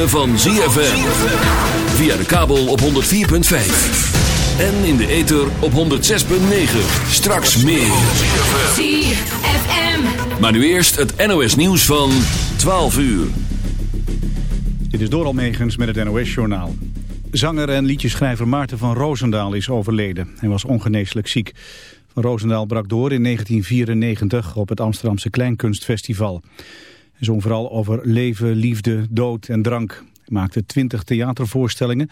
Ritme van ZFM. Via de kabel op 104.5. En in de ether op 106.9. Straks meer. ZFM. Maar nu eerst het NOS nieuws van 12 uur. Dit is Doral Megens met het NOS-journaal. Zanger en liedjeschrijver Maarten van Roosendaal is overleden. Hij was ongeneeslijk ziek. Van Roosendaal brak door in 1994 op het Amsterdamse Kleinkunstfestival. Hij zong vooral over leven, liefde, dood en drank. Hij maakte twintig theatervoorstellingen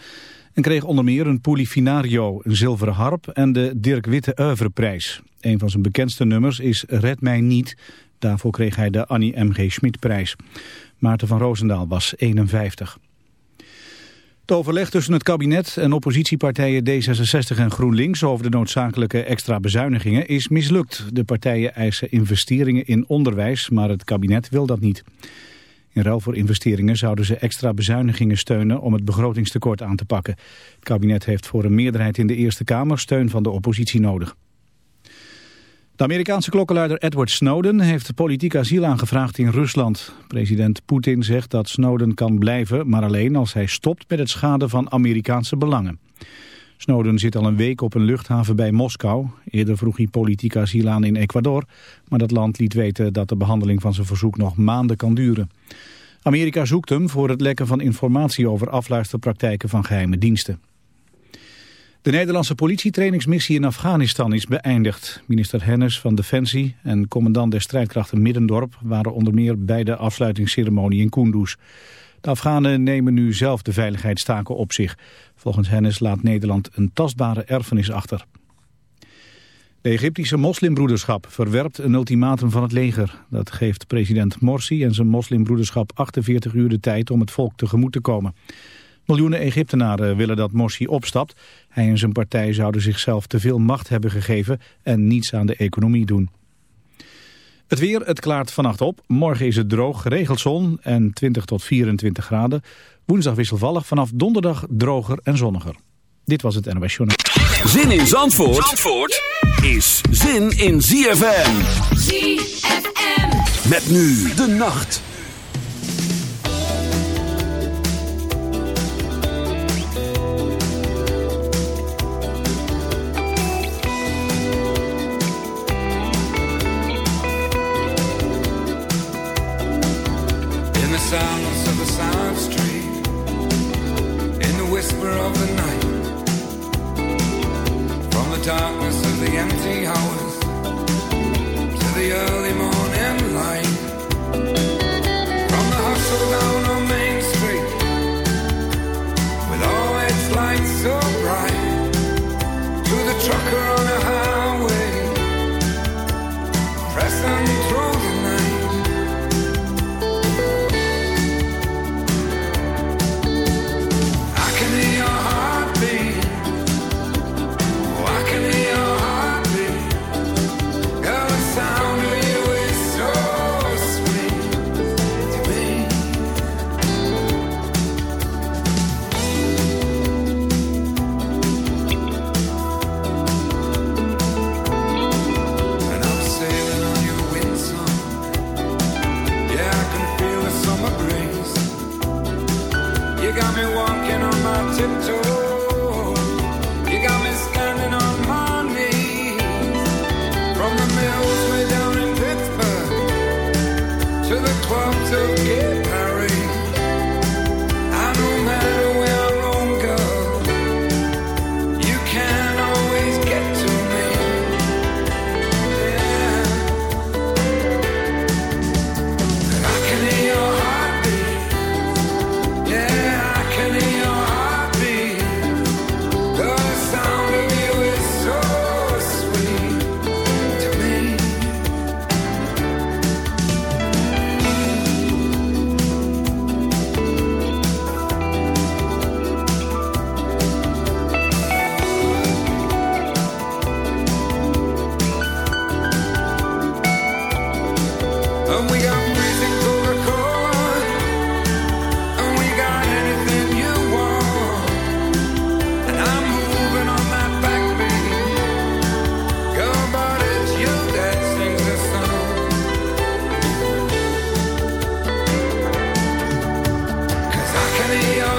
en kreeg onder meer een Polifinario, een zilveren harp en de Dirk Witte Oeuvreprijs. Een van zijn bekendste nummers is Red mij niet. Daarvoor kreeg hij de Annie M.G. Schmidprijs. Maarten van Roosendaal was 51. Het overleg tussen het kabinet en oppositiepartijen D66 en GroenLinks over de noodzakelijke extra bezuinigingen is mislukt. De partijen eisen investeringen in onderwijs, maar het kabinet wil dat niet. In ruil voor investeringen zouden ze extra bezuinigingen steunen om het begrotingstekort aan te pakken. Het kabinet heeft voor een meerderheid in de Eerste Kamer steun van de oppositie nodig. De Amerikaanse klokkenluider Edward Snowden heeft politiek asiel aangevraagd in Rusland. President Poetin zegt dat Snowden kan blijven, maar alleen als hij stopt met het schaden van Amerikaanse belangen. Snowden zit al een week op een luchthaven bij Moskou. Eerder vroeg hij politiek asiel aan in Ecuador, maar dat land liet weten dat de behandeling van zijn verzoek nog maanden kan duren. Amerika zoekt hem voor het lekken van informatie over afluisterpraktijken van geheime diensten. De Nederlandse politietrainingsmissie in Afghanistan is beëindigd. Minister Hennis van Defensie en commandant der strijdkrachten Middendorp waren onder meer bij de afsluitingsceremonie in Kunduz. De Afghanen nemen nu zelf de veiligheidstaken op zich. Volgens Hennis laat Nederland een tastbare erfenis achter. De Egyptische moslimbroederschap verwerpt een ultimatum van het leger. Dat geeft president Morsi en zijn moslimbroederschap 48 uur de tijd om het volk tegemoet te komen. Miljoenen Egyptenaren willen dat Morsi opstapt. Hij en zijn partij zouden zichzelf te veel macht hebben gegeven en niets aan de economie doen. Het weer, het klaart vannacht op. Morgen is het droog, geregeld zon en 20 tot 24 graden. Woensdag wisselvallig, vanaf donderdag droger en zonniger. Dit was het NOS Journal. Zin in Zandvoort, Zandvoort is zin in ZFM. ZFM. Met nu de nacht. Whisper of the night, from the darkness of the empty hours to the early morning light, We on.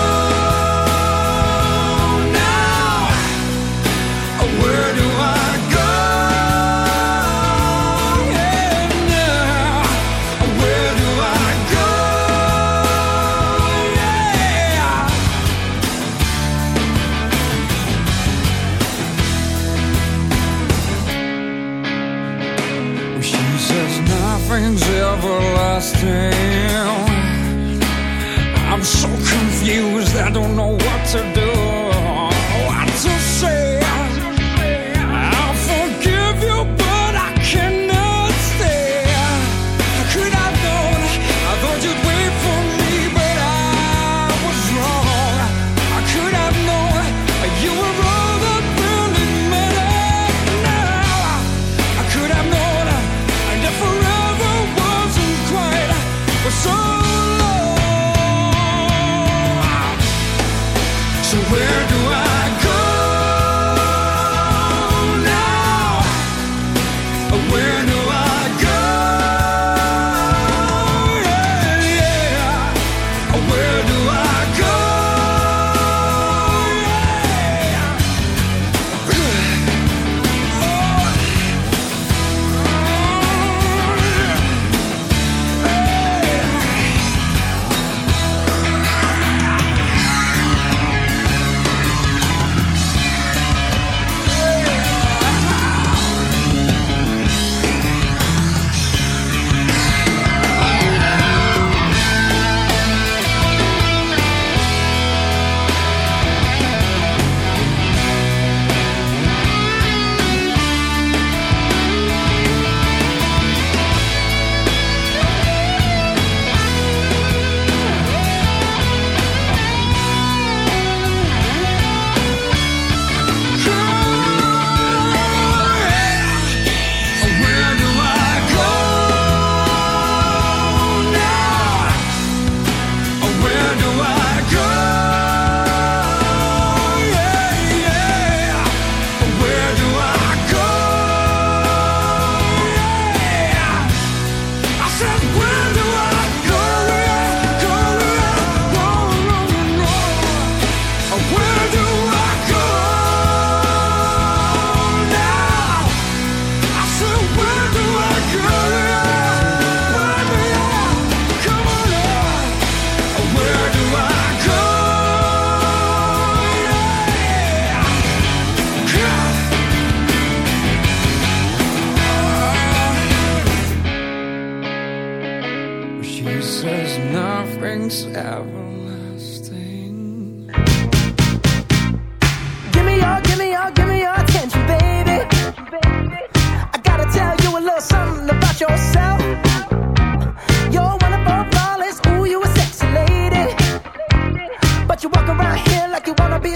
give me your, give me your attention, baby. I gotta tell you a little something about yourself. You're flawless, ooh, you a sexy lady. But you walk around here like you wanna be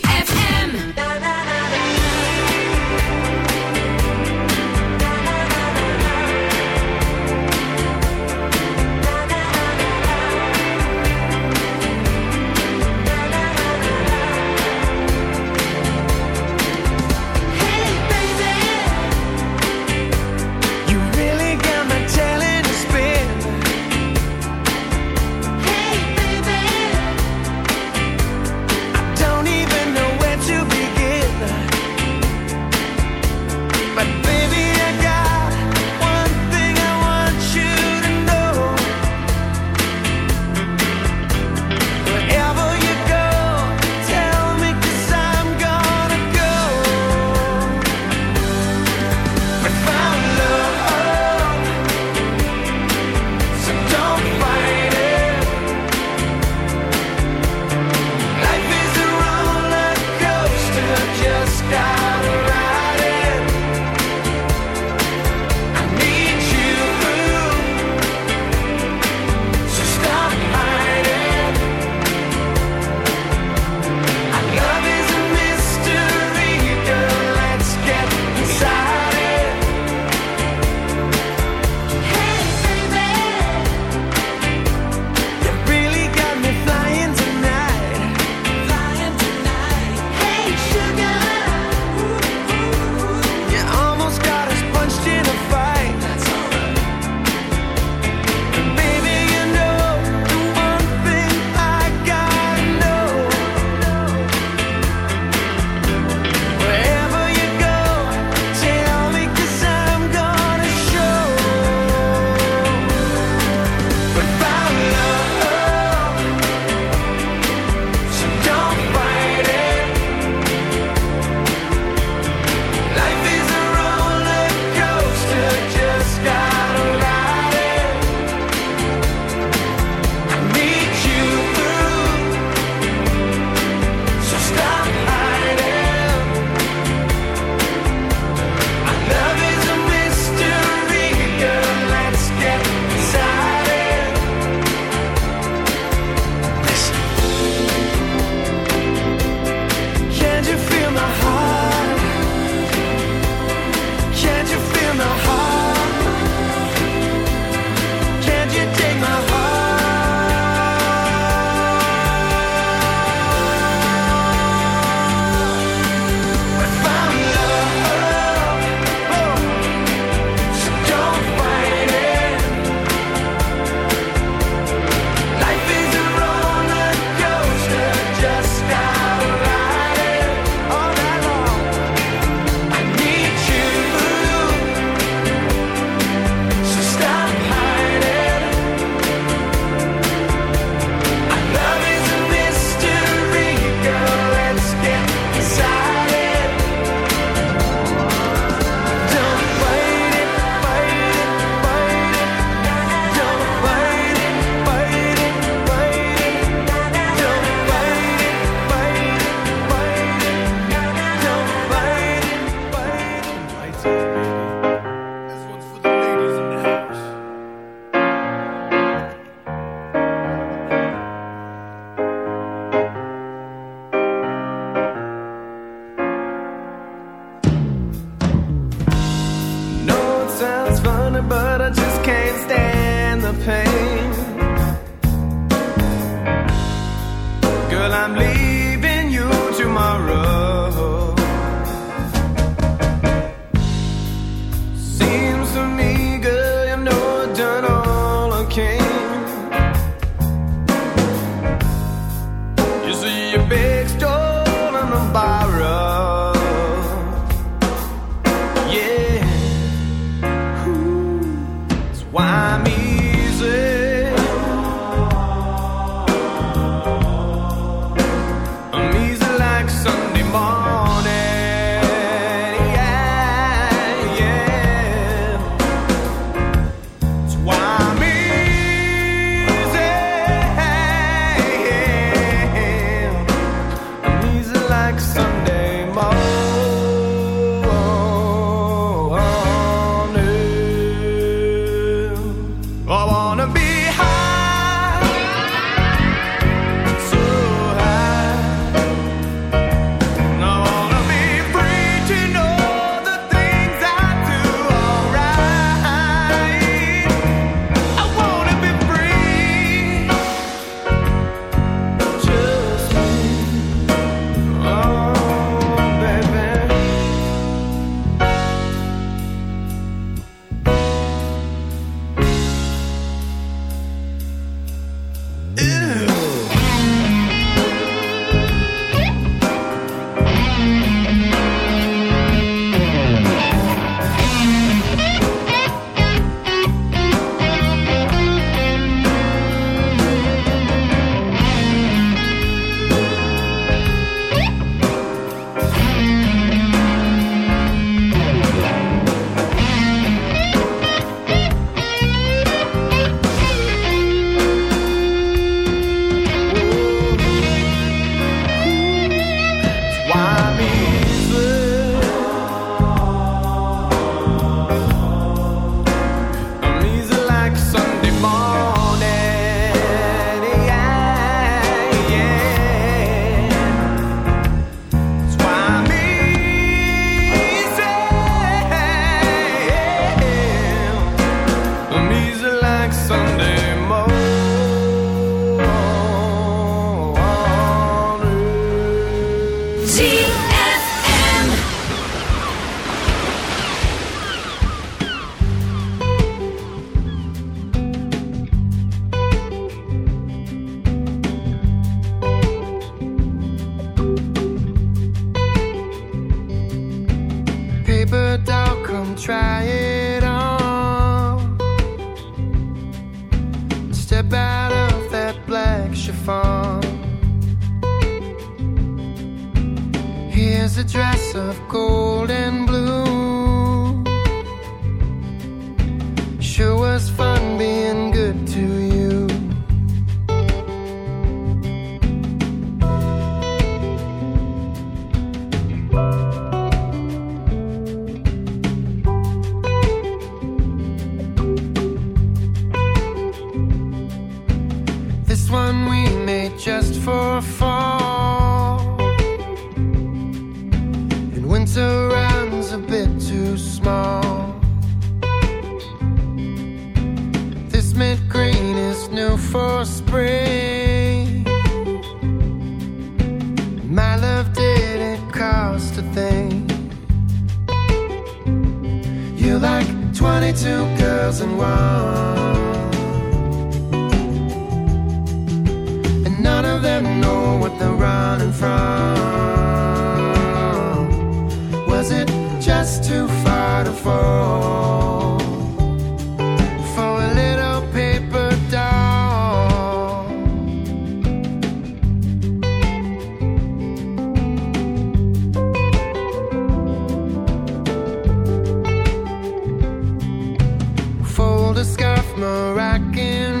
A scarf, Moroccan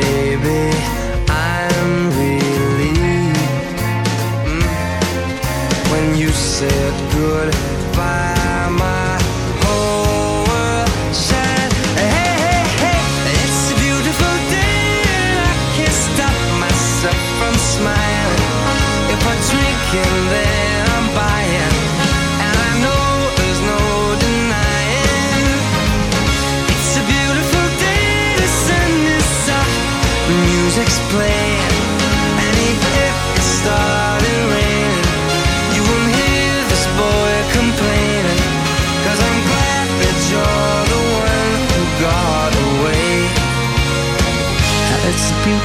baby, I'm relieved mm, when you said goodbye.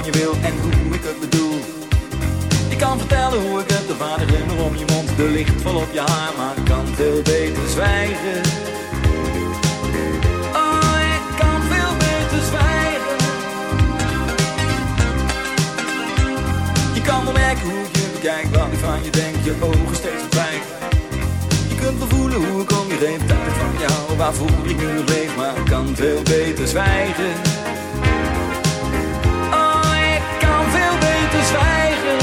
Je wil en hoe ik het bedoel. Je kan vertellen hoe ik het, de vader om je mond, de licht vol op je haar, maar ik kan veel beter zwijgen. Oh, ik kan veel beter zwijgen. Je kan wel hoe je bekijk, wat ik van je denk, je ogen steeds verdwijgen. Je kunt wel voelen hoe ik om je heen, dat van jou, waarvoor ik nu leef, maar ik kan veel beter zwijgen. Veel beter zwijgen.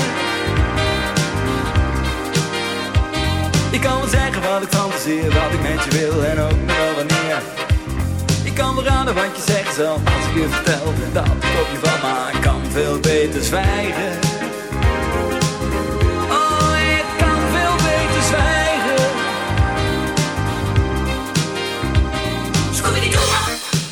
Ik kan wel zeggen wat ik fantaseer, wat ik met je wil en ook nog wel wanneer. Ik kan wel raden wat je zegt zelf als ik je vertel dat ik op je val, maar kan veel beter zwijgen.